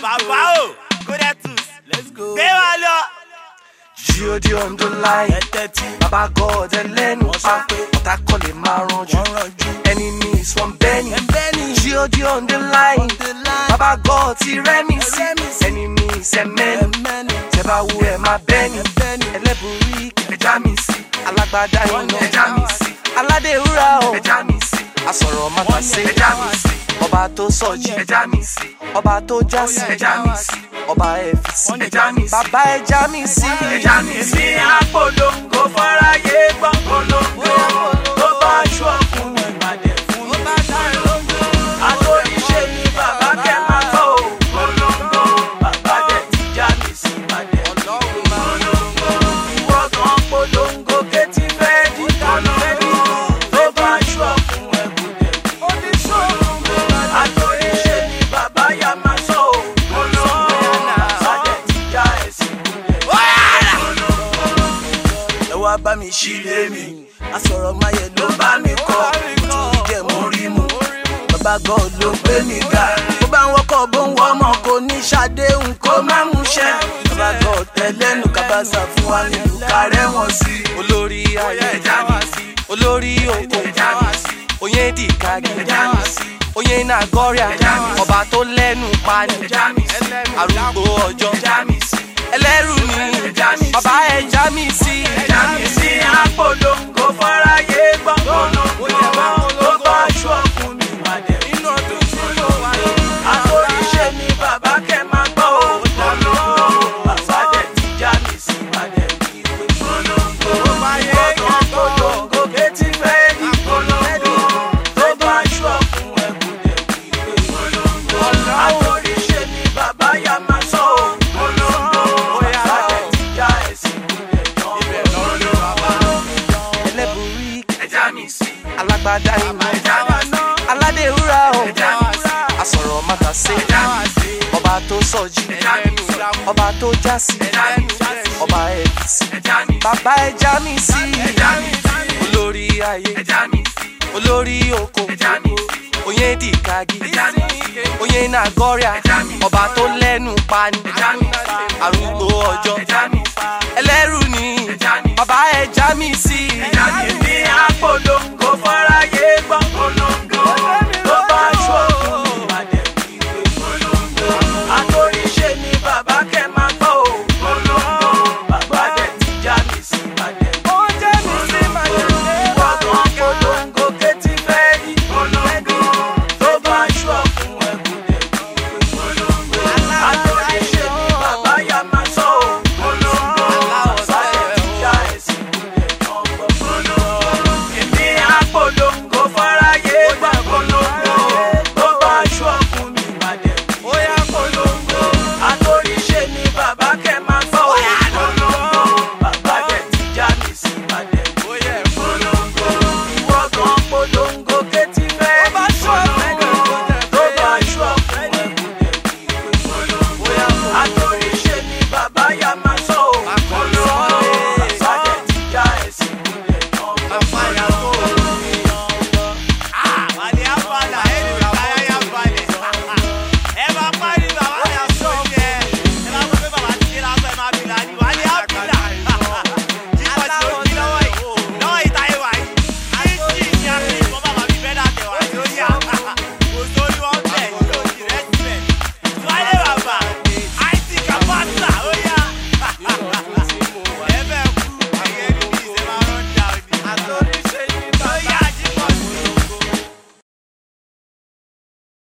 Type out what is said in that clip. Baba o, Godatus. Let's go. Dewalo. Jíòdì Ondolai. Ẹ̀tẹ̀tì. Bàbá God ẹlẹ́nu. Wọ́n sọ ọ̀tá kọ́ lè máa ranjú. Wọ́n ranjú. Enemies from Benny. Benny. Jíòdì Ondolai. Ondolai. Bàbá God ti rẹ́mi sí. Enemies ẹ̀mẹ́ni. Tẹ́bá wo ẹ̀ máa bẹ́ni. Ẹlẹ́bùrí ẹja mi sí. Alágbádá iná ẹja mi sí. Aládé wúrà o ẹja sí. Asọ̀rọ̀ mata ta sí sí. ọba tó sọjí ẹja mi sí ọba tó jásí ẹja mi sí ọba ẹfi sí ẹja mi sí bàbá ẹja mi sí ẹja mi sí. èmi àpolongo fọ́ráyé gbọ́n polongo. wá bá mi ṣílé mi asọ̀rọ̀ máyẹ̀ ló bá mi kọ́ òtún jẹ́ mo rí mu bàbá gan ló gbé mi ga bó bá ń wọ́kọ̀ bó ń wọ́ ọmọ kò ní ṣàdéhùn kó má múṣẹ́ bàbá gan tẹ́lẹ́nu kábàṣà fún wa nílùú kárẹ́ wọn sí olórí ayé ẹja wá sí olórí oko ẹja wá sí oyè dìkàgì ẹja wá sí oyè nàgọ́rìà ọba tó lẹ́nu pani arúgbó ọjọ́ ẹlẹ́rù ni agbada ìlú aládé wúrà o àsọ̀rọ̀ mọ́ta sí ọba tó sọ̀jì ọba tó já sí ọba ẹ̀bí sí bàbá ẹja mi sí olórí ayé olórí oko oyin dikagi, oyin nàgọ́rìà ọba tó lẹ́nu pani arúgbó ọjọ́. our